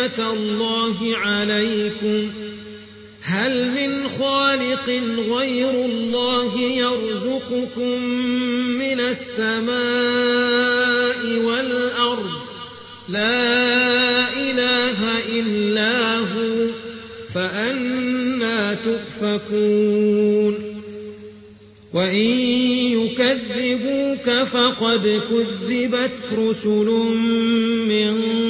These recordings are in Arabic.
نعمة الله عليكم. هل من خالق غير الله يرزقكم من السماء والأرض؟ لا إله إلا هو فأنا تؤفكون. وإن يكذبوك فقد كذبت رسل من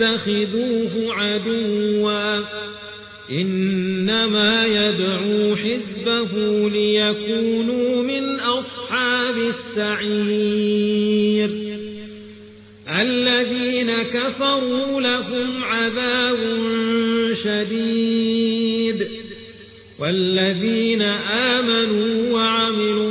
فاتخذوه عدوا. إنما يدعو حزبه ليكونوا من أصحاب السعير. الذين كفروا لهم عذاب شديد. والذين آمنوا وعملوا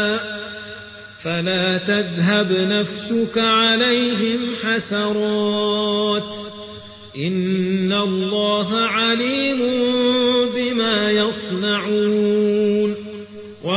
فلا تذهب نفسك عليهم حسرات. إن الله عليم بما يصنعون.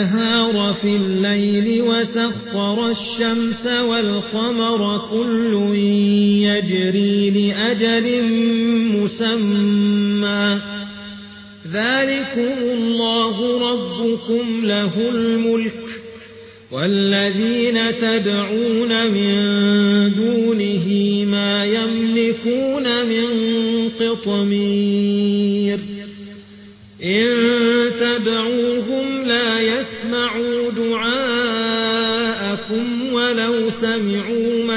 النهار في الليل وسخر الشمس والقمر كل يجري لأجل مسمى. ذلكم الله ربكم له الملك والذين تدعون من دونه ما يملكون من قطمير إن تدعوهم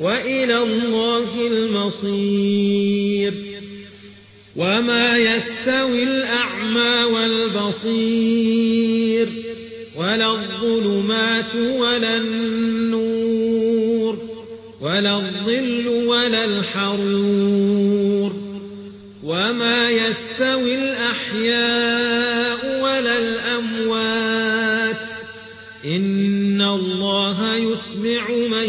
وإلى الله المصير. وما يستوي الأعمى والبصير ولا الظلمات ولا النور ولا الظل ولا الحرور. وما يستوي الأحياء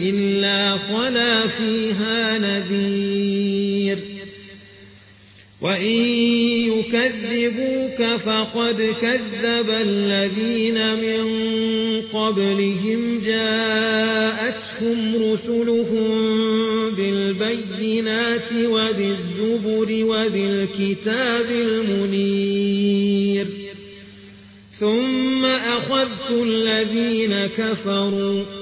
إلا خلا فيها نذير. وإن يكذبوك فقد كذب الذين من قبلهم جاءتهم رسلهم بالبينات وبالزبر وبالكتاب المنير. ثم أخذت الذين كفروا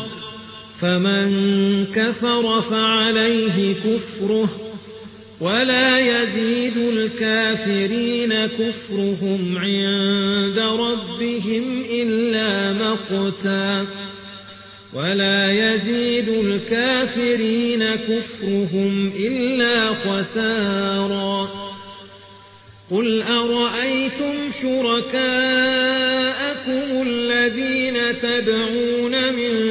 فمن كفر فعليه كفره ولا يزيد الكافرين كفرهم عند ربهم إلا مقتا ولا يزيد الكافرين كفرهم إلا خسارا قل أرأيتم شركاءكم الذين تدعون من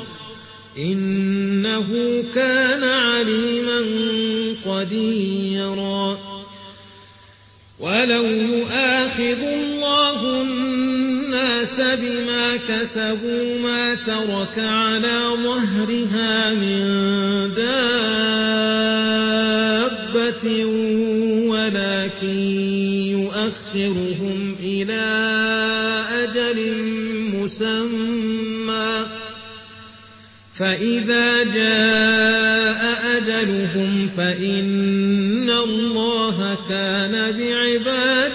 إنه كان عليما قديرا. ولو يؤاخذ الله الناس بما كسبوا ما ترك على ظهرها من دابة ولكن يؤخرهم فإذا جاء أجلهم فإن الله كان بعباده